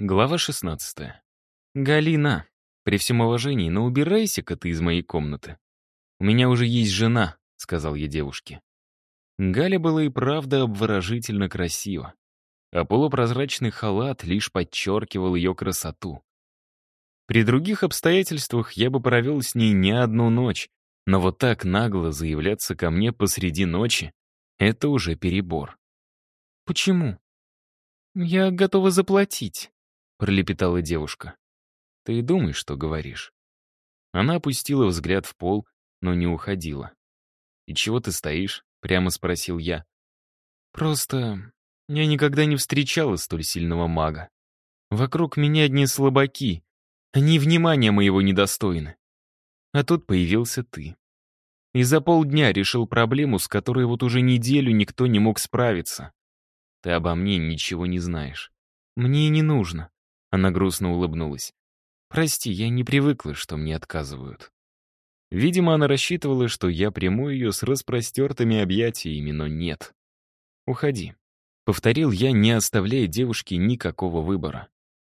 Глава 16. «Галина, при всем уважении, но убирайся-ка ты из моей комнаты. У меня уже есть жена», — сказал я девушке. Галя была и правда обворожительно красива, а полупрозрачный халат лишь подчеркивал ее красоту. При других обстоятельствах я бы провел с ней не одну ночь, но вот так нагло заявляться ко мне посреди ночи — это уже перебор. «Почему?» «Я готова заплатить», — пролепетала девушка. «Ты думай, что говоришь». Она опустила взгляд в пол, но не уходила. «И чего ты стоишь?» — прямо спросил я. «Просто я никогда не встречала столь сильного мага. Вокруг меня одни слабаки. Они внимания моего недостойны. А тут появился ты. И за полдня решил проблему, с которой вот уже неделю никто не мог справиться. Ты обо мне ничего не знаешь. Мне не нужно. Она грустно улыбнулась. «Прости, я не привыкла, что мне отказывают». Видимо, она рассчитывала, что я приму ее с распростертыми объятиями, но нет. «Уходи», — повторил я, не оставляя девушке никакого выбора.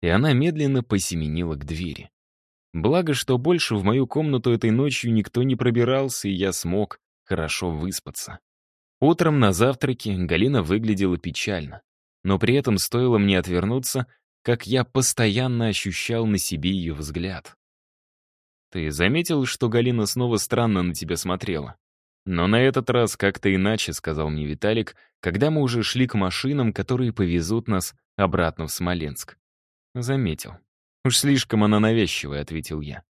И она медленно посеменила к двери. Благо, что больше в мою комнату этой ночью никто не пробирался, и я смог хорошо выспаться. Утром на завтраке Галина выглядела печально. Но при этом стоило мне отвернуться, как я постоянно ощущал на себе ее взгляд. «Ты заметил, что Галина снова странно на тебя смотрела?» «Но на этот раз как-то иначе», — сказал мне Виталик, когда мы уже шли к машинам, которые повезут нас обратно в Смоленск. «Заметил. Уж слишком она навязчивая», — ответил я.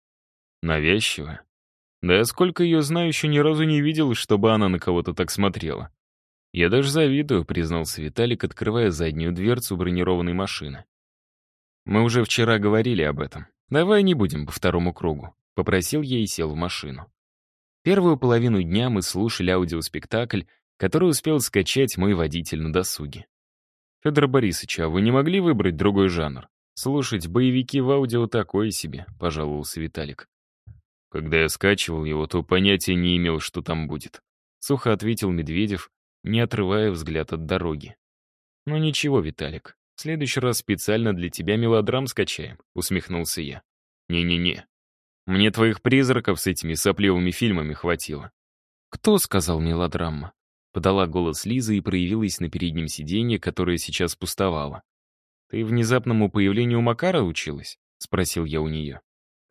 «Навязчивая? Да я сколько ее знаю, еще ни разу не видел, чтобы она на кого-то так смотрела. Я даже завидую», — признался Виталик, открывая заднюю дверцу бронированной машины. «Мы уже вчера говорили об этом. Давай не будем по второму кругу», — попросил я и сел в машину. Первую половину дня мы слушали аудиоспектакль, который успел скачать мой водитель на досуге. «Федор Борисович, а вы не могли выбрать другой жанр? Слушать боевики в аудио такое себе», — пожаловался Виталик. Когда я скачивал его, то понятия не имел, что там будет. Сухо ответил Медведев, не отрывая взгляд от дороги. «Ну ничего, Виталик, в следующий раз специально для тебя мелодрам скачаем», — усмехнулся я. «Не-не-не. Мне твоих призраков с этими сопливыми фильмами хватило». «Кто сказал мелодрама?» Подала голос Лиза и проявилась на переднем сиденье, которое сейчас пустовало. «Ты внезапному появлению Макара училась?» — спросил я у нее.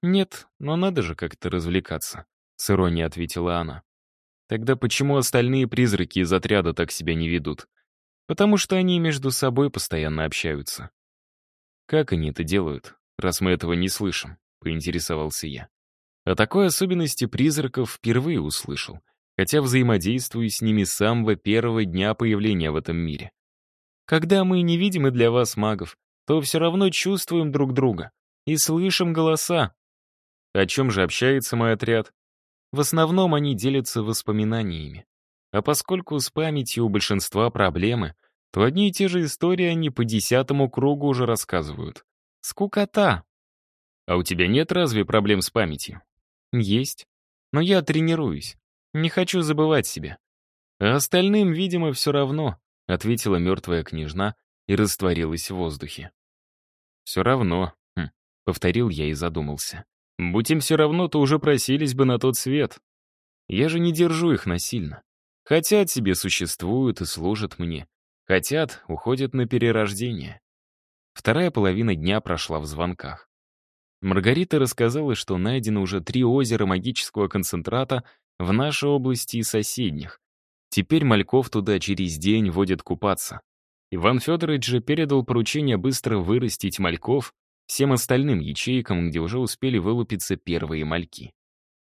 «Нет, но надо же как-то развлекаться», — с иронией ответила она. «Тогда почему остальные призраки из отряда так себя не ведут? Потому что они между собой постоянно общаются. Как они это делают, раз мы этого не слышим, поинтересовался я. О такой особенности призраков впервые услышал, хотя взаимодействую с ними с самого первого дня появления в этом мире. Когда мы невидимы для вас, магов, то все равно чувствуем друг друга и слышим голоса. О чем же общается мой отряд? В основном они делятся воспоминаниями. А поскольку с памятью у большинства проблемы, то одни и те же истории они по десятому кругу уже рассказывают. Скукота. А у тебя нет разве проблем с памятью? Есть. Но я тренируюсь. Не хочу забывать себя. А остальным, видимо, все равно, ответила мертвая княжна и растворилась в воздухе. Все равно, хм, повторил я и задумался. Будь им все равно, то уже просились бы на тот свет. Я же не держу их насильно. Хотят себе существуют и служат мне. Хотят, уходят на перерождение. Вторая половина дня прошла в звонках. Маргарита рассказала, что найдено уже три озера магического концентрата в нашей области и соседних. Теперь мальков туда через день водят купаться. Иван Федорович же передал поручение быстро вырастить мальков всем остальным ячейкам, где уже успели вылупиться первые мальки.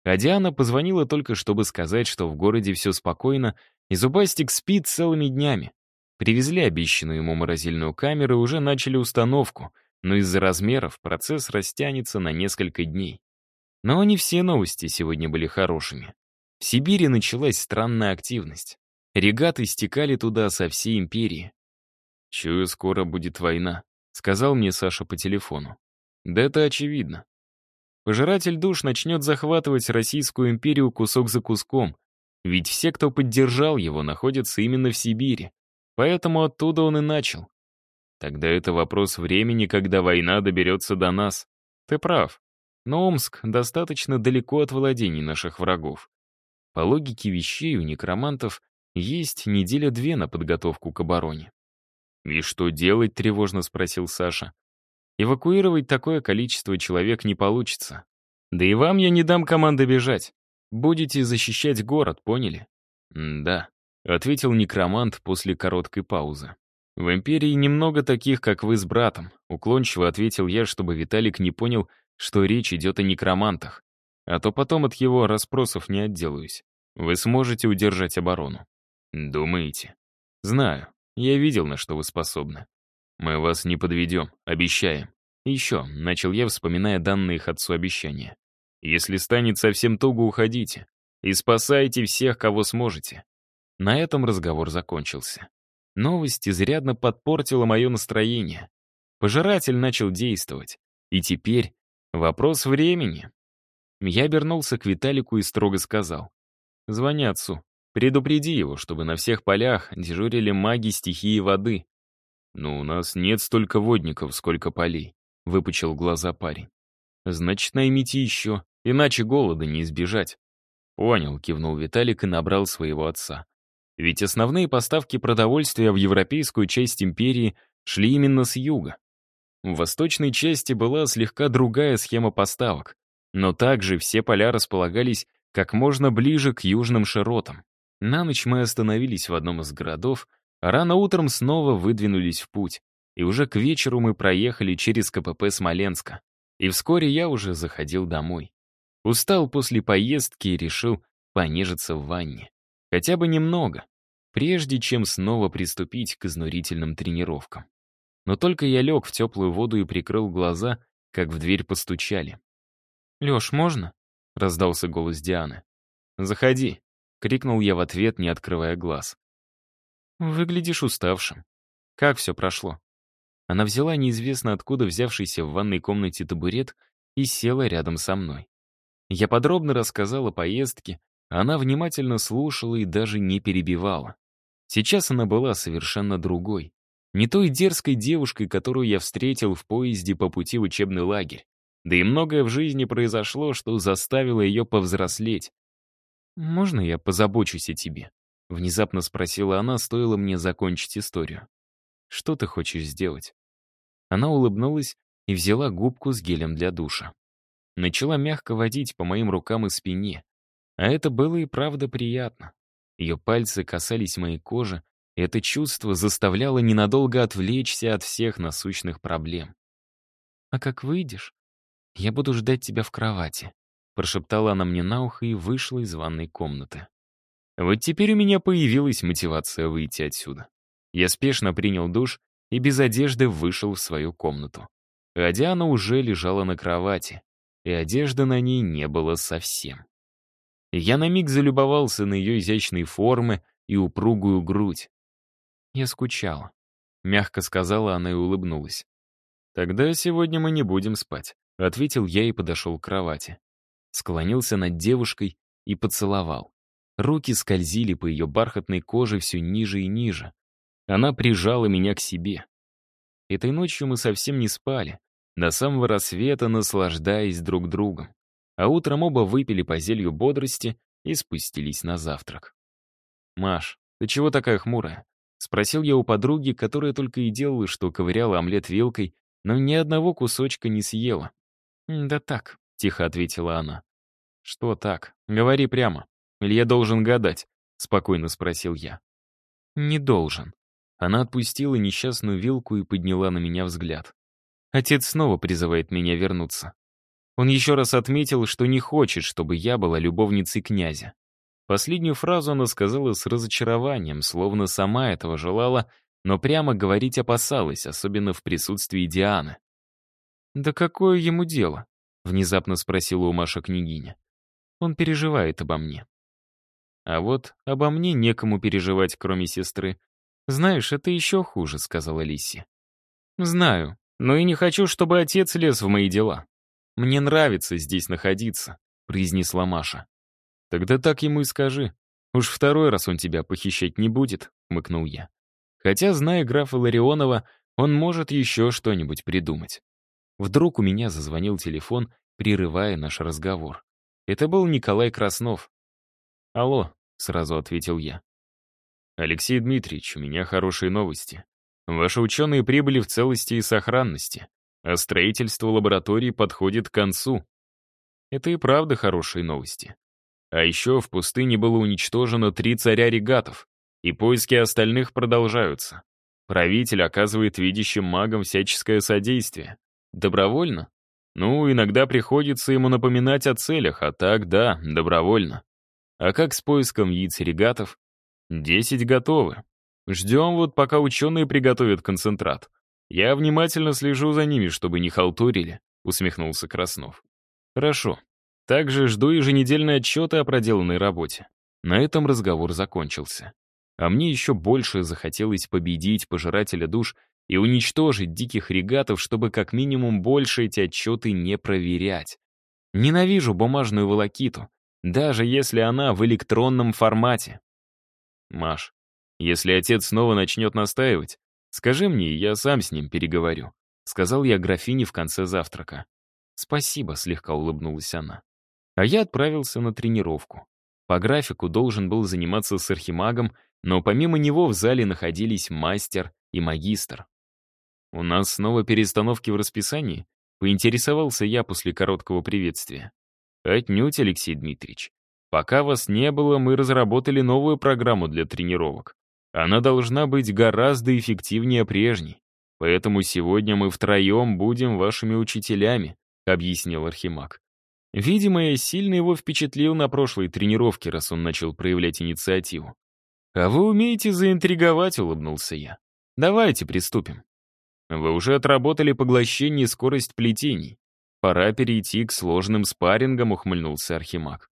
А Диана позвонила только, чтобы сказать, что в городе все спокойно, и Зубастик спит целыми днями. Привезли обещанную ему морозильную камеру и уже начали установку, но из-за размеров процесс растянется на несколько дней. Но не все новости сегодня были хорошими. В Сибири началась странная активность. Регаты стекали туда со всей империи. «Чую, скоро будет война», — сказал мне Саша по телефону. «Да это очевидно. Пожиратель душ начнет захватывать Российскую империю кусок за куском, ведь все, кто поддержал его, находятся именно в Сибири. Поэтому оттуда он и начал. Тогда это вопрос времени, когда война доберется до нас. Ты прав. Но Омск достаточно далеко от владений наших врагов. По логике вещей у некромантов есть неделя-две на подготовку к обороне. «И что делать?» — тревожно спросил Саша. «Эвакуировать такое количество человек не получится. Да и вам я не дам команды бежать. Будете защищать город, поняли?» «Да», — ответил некромант после короткой паузы. «В Империи немного таких, как вы с братом», — уклончиво ответил я, чтобы Виталик не понял, что речь идет о некромантах. А то потом от его расспросов не отделаюсь. Вы сможете удержать оборону. Думаете? Знаю. Я видел, на что вы способны. Мы вас не подведем, обещаем. еще, начал я, вспоминая данные их отцу обещания. Если станет совсем туго, уходите. И спасайте всех, кого сможете. На этом разговор закончился. Новость изрядно подпортила мое настроение. Пожиратель начал действовать. И теперь вопрос времени. Я обернулся к Виталику и строго сказал. «Звони отцу. Предупреди его, чтобы на всех полях дежурили маги стихии воды». «Ну, у нас нет столько водников, сколько полей», — выпучил глаза парень. «Значит, наймите еще, иначе голода не избежать». «Понял», — кивнул Виталик и набрал своего отца. Ведь основные поставки продовольствия в европейскую часть империи шли именно с юга. В восточной части была слегка другая схема поставок, но также все поля располагались как можно ближе к южным широтам. На ночь мы остановились в одном из городов, рано утром снова выдвинулись в путь, и уже к вечеру мы проехали через КПП Смоленска. И вскоре я уже заходил домой. Устал после поездки и решил понежиться в ванне. Хотя бы немного, прежде чем снова приступить к изнурительным тренировкам. Но только я лег в теплую воду и прикрыл глаза, как в дверь постучали. «Леш, можно?» — раздался голос Дианы. «Заходи», — крикнул я в ответ, не открывая глаз. «Выглядишь уставшим. Как все прошло?» Она взяла неизвестно откуда взявшийся в ванной комнате табурет и села рядом со мной. Я подробно рассказал о поездке, она внимательно слушала и даже не перебивала. Сейчас она была совершенно другой. Не той дерзкой девушкой, которую я встретил в поезде по пути в учебный лагерь. Да и многое в жизни произошло, что заставило ее повзрослеть. «Можно я позабочусь о тебе?» — внезапно спросила она, стоило мне закончить историю. «Что ты хочешь сделать?» Она улыбнулась и взяла губку с гелем для душа. Начала мягко водить по моим рукам и спине. А это было и правда приятно. Ее пальцы касались моей кожи, и это чувство заставляло ненадолго отвлечься от всех насущных проблем. «А как выйдешь, «Я буду ждать тебя в кровати», — прошептала она мне на ухо и вышла из ванной комнаты. Вот теперь у меня появилась мотивация выйти отсюда. Я спешно принял душ и без одежды вышел в свою комнату. А Диана уже лежала на кровати, и одежды на ней не было совсем. Я на миг залюбовался на ее изящные формы и упругую грудь. Я скучала. Мягко сказала она и улыбнулась. «Тогда сегодня мы не будем спать. Ответил я и подошел к кровати. Склонился над девушкой и поцеловал. Руки скользили по ее бархатной коже все ниже и ниже. Она прижала меня к себе. Этой ночью мы совсем не спали, до самого рассвета наслаждаясь друг другом. А утром оба выпили по зелью бодрости и спустились на завтрак. «Маш, ты чего такая хмурая?» — спросил я у подруги, которая только и делала, что ковыряла омлет вилкой, но ни одного кусочка не съела. «Да так», — тихо ответила она. «Что так? Говори прямо. Или я должен гадать?» — спокойно спросил я. «Не должен». Она отпустила несчастную вилку и подняла на меня взгляд. Отец снова призывает меня вернуться. Он еще раз отметил, что не хочет, чтобы я была любовницей князя. Последнюю фразу она сказала с разочарованием, словно сама этого желала, но прямо говорить опасалась, особенно в присутствии Дианы. «Да какое ему дело?» — внезапно спросила у Маша княгиня. «Он переживает обо мне». «А вот обо мне некому переживать, кроме сестры. Знаешь, это еще хуже», — сказала Лиси. «Знаю, но и не хочу, чтобы отец лез в мои дела. Мне нравится здесь находиться», — произнесла Маша. «Тогда так ему и скажи. Уж второй раз он тебя похищать не будет», — хмыкнул я. Хотя, зная графа Ларионова, Он может еще что-нибудь придумать. Вдруг у меня зазвонил телефон, прерывая наш разговор. Это был Николай Краснов. «Алло», — сразу ответил я. «Алексей Дмитриевич, у меня хорошие новости. Ваши ученые прибыли в целости и сохранности, а строительство лаборатории подходит к концу. Это и правда хорошие новости. А еще в пустыне было уничтожено три царя регатов, и поиски остальных продолжаются. Правитель оказывает видящим магам всяческое содействие. Добровольно? Ну, иногда приходится ему напоминать о целях, а так, да, добровольно. А как с поиском яиц регатов? Десять готовы. Ждем вот, пока ученые приготовят концентрат. Я внимательно слежу за ними, чтобы не халтурили, усмехнулся Краснов. Хорошо. Также жду еженедельные отчеты о проделанной работе. На этом разговор закончился. А мне еще больше захотелось победить пожирателя душ и уничтожить диких регатов, чтобы как минимум больше эти отчеты не проверять. Ненавижу бумажную волокиту, даже если она в электронном формате. Маш, если отец снова начнет настаивать, скажи мне, я сам с ним переговорю», — сказал я графине в конце завтрака. «Спасибо», — слегка улыбнулась она. А я отправился на тренировку. По графику должен был заниматься с архимагом, но помимо него в зале находились мастер и магистр. «У нас снова перестановки в расписании?» — поинтересовался я после короткого приветствия. «Отнюдь, Алексей Дмитриевич. Пока вас не было, мы разработали новую программу для тренировок. Она должна быть гораздо эффективнее прежней. Поэтому сегодня мы втроем будем вашими учителями», — объяснил Архимаг. Видимо, я сильно его впечатлил на прошлой тренировке, раз он начал проявлять инициативу. «А вы умеете заинтриговать», — улыбнулся я. «Давайте приступим». «Вы уже отработали поглощение и скорость плетений. Пора перейти к сложным спаррингам», — ухмыльнулся Архимаг.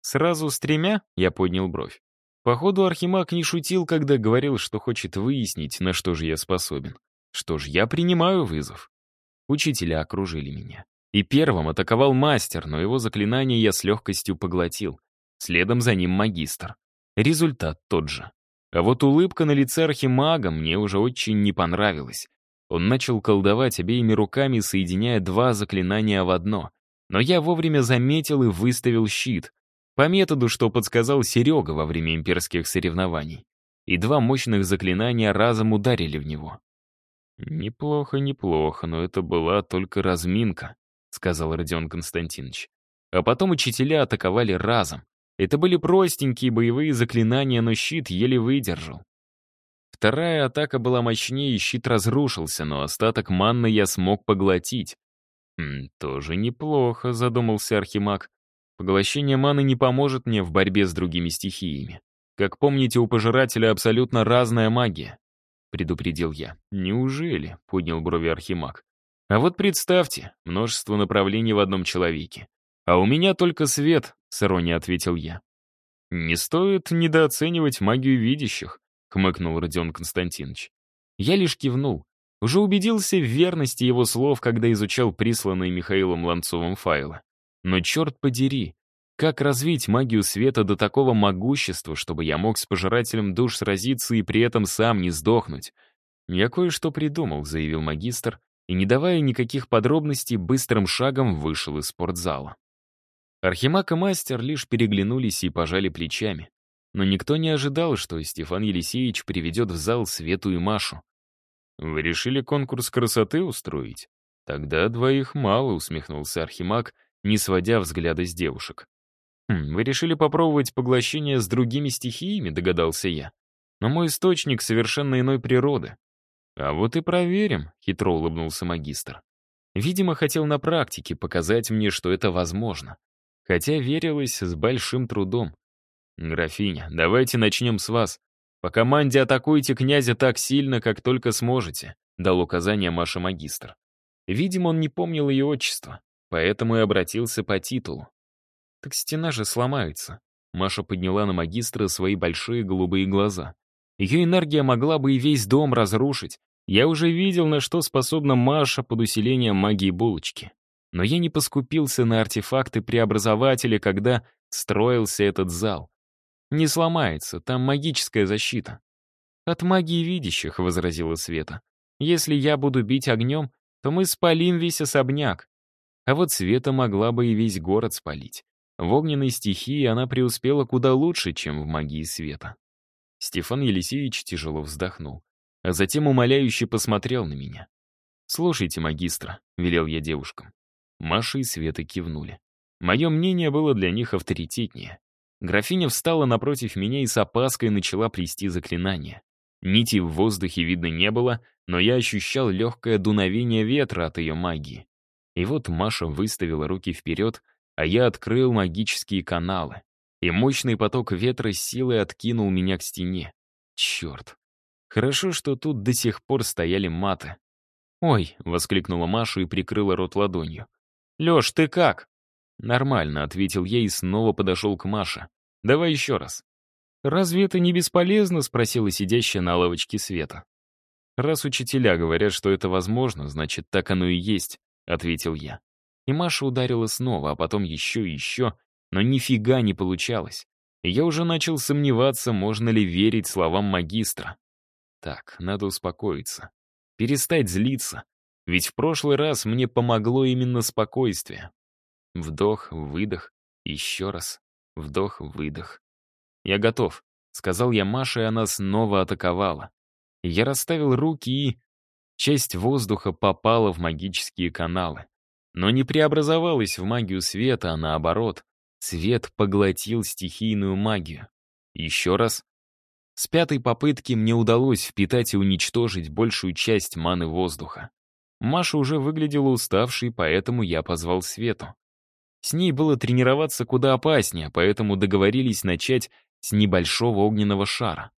«Сразу с тремя?» — я поднял бровь. Походу, Архимаг не шутил, когда говорил, что хочет выяснить, на что же я способен. Что ж, я принимаю вызов. Учителя окружили меня. И первым атаковал мастер, но его заклинание я с легкостью поглотил. Следом за ним магистр. Результат тот же. А вот улыбка на лице архимага мне уже очень не понравилась. Он начал колдовать обеими руками, соединяя два заклинания в одно. Но я вовремя заметил и выставил щит. По методу, что подсказал Серега во время имперских соревнований. И два мощных заклинания разом ударили в него. «Неплохо, неплохо, но это была только разминка», — сказал Родион Константинович. А потом учителя атаковали разом. Это были простенькие боевые заклинания, но щит еле выдержал. Вторая атака была мощнее, и щит разрушился, но остаток манны я смог поглотить. «Хм, «Тоже неплохо», — задумался Архимаг. Поглощение маны не поможет мне в борьбе с другими стихиями. Как помните, у пожирателя абсолютно разная магия. Предупредил я. Неужели? Поднял брови Архимаг. А вот представьте, множество направлений в одном человеке. А у меня только свет, с иронией ответил я. Не стоит недооценивать магию видящих, хмыкнул Родион Константинович. Я лишь кивнул. Уже убедился в верности его слов, когда изучал присланные Михаилом Ланцовым файлы. Но черт подери, как развить магию света до такого могущества, чтобы я мог с пожирателем душ сразиться и при этом сам не сдохнуть? «Я кое-что придумал», — заявил магистр, и, не давая никаких подробностей, быстрым шагом вышел из спортзала. Архимаг и мастер лишь переглянулись и пожали плечами. Но никто не ожидал, что Стефан Елисеевич приведет в зал Свету и Машу. «Вы решили конкурс красоты устроить? Тогда двоих мало», — усмехнулся Архимаг, — не сводя взгляда с девушек. «Хм, «Вы решили попробовать поглощение с другими стихиями?» — догадался я. «Но мой источник совершенно иной природы». «А вот и проверим», — хитро улыбнулся магистр. Видимо, хотел на практике показать мне, что это возможно. Хотя верилось с большим трудом. «Графиня, давайте начнем с вас. По команде атакуйте князя так сильно, как только сможете», — дал указание Маша магистр. Видимо, он не помнил ее отчество. Поэтому и обратился по титулу. Так стена же сломается. Маша подняла на магистра свои большие голубые глаза. Ее энергия могла бы и весь дом разрушить. Я уже видел, на что способна Маша под усилением магии булочки. Но я не поскупился на артефакты преобразователя, когда строился этот зал. Не сломается, там магическая защита. «От магии видящих», — возразила Света. Если я буду бить огнем, то мы спалим весь особняк. А вот Света могла бы и весь город спалить. В огненной стихии она преуспела куда лучше, чем в магии света. Стефан Елисеевич тяжело вздохнул, а затем умоляюще посмотрел на меня. «Слушайте, магистра», — велел я девушкам. Маша и Света кивнули. Мое мнение было для них авторитетнее. Графиня встала напротив меня и с опаской начала плести заклинание. Нити в воздухе видно не было, но я ощущал легкое дуновение ветра от ее магии. И вот Маша выставила руки вперед, а я открыл магические каналы. И мощный поток ветра силой откинул меня к стене. Черт. Хорошо, что тут до сих пор стояли маты. «Ой!» — воскликнула Маша и прикрыла рот ладонью. «Лёш, ты как?» «Нормально», — ответил я и снова подошел к Маше. «Давай еще раз». «Разве это не бесполезно?» — спросила сидящая на лавочке Света. «Раз учителя говорят, что это возможно, значит, так оно и есть», — ответил я. И Маша ударила снова, а потом еще и еще, но нифига не получалось. Я уже начал сомневаться, можно ли верить словам магистра. Так, надо успокоиться. Перестать злиться. Ведь в прошлый раз мне помогло именно спокойствие. Вдох, выдох, еще раз. Вдох, выдох. «Я готов», — сказал я Маше, и она снова атаковала. Я расставил руки и... Часть воздуха попала в магические каналы. Но не преобразовалась в магию света, а наоборот. Свет поглотил стихийную магию. Еще раз. С пятой попытки мне удалось впитать и уничтожить большую часть маны воздуха. Маша уже выглядела уставшей, поэтому я позвал Свету. С ней было тренироваться куда опаснее, поэтому договорились начать с небольшого огненного шара.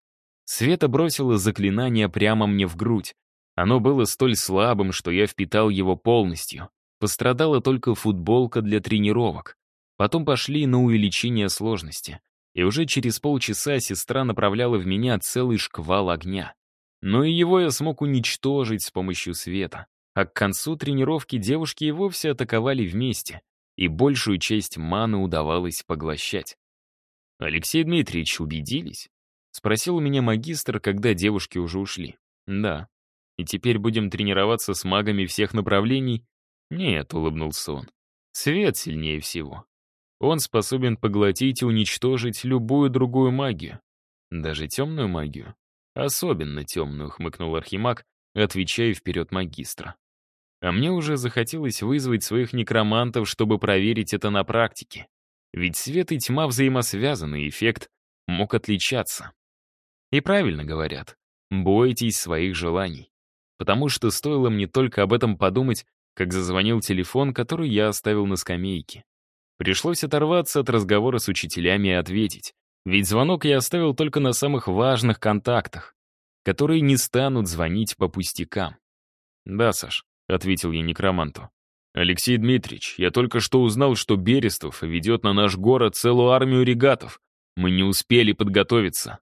Света бросила заклинание прямо мне в грудь. Оно было столь слабым, что я впитал его полностью. Пострадала только футболка для тренировок. Потом пошли на увеличение сложности. И уже через полчаса сестра направляла в меня целый шквал огня. Но и его я смог уничтожить с помощью света. А к концу тренировки девушки и вовсе атаковали вместе, и большую часть маны удавалось поглощать. «Алексей Дмитриевич, убедились?» — спросил у меня магистр, когда девушки уже ушли. «Да. И теперь будем тренироваться с магами всех направлений?» «Нет», — улыбнулся он. «Свет сильнее всего. Он способен поглотить и уничтожить любую другую магию. Даже темную магию. Особенно темную», — хмыкнул Архимаг, отвечая вперед магистра. А мне уже захотелось вызвать своих некромантов, чтобы проверить это на практике. Ведь свет и тьма взаимосвязаны, и эффект мог отличаться. И правильно говорят, бойтесь своих желаний. Потому что стоило мне только об этом подумать, как зазвонил телефон, который я оставил на скамейке. Пришлось оторваться от разговора с учителями и ответить. Ведь звонок я оставил только на самых важных контактах, которые не станут звонить по пустякам. «Да, Саш», — ответил я некроманту. «Алексей Дмитриевич, я только что узнал, что Берестов ведет на наш город целую армию регатов. Мы не успели подготовиться».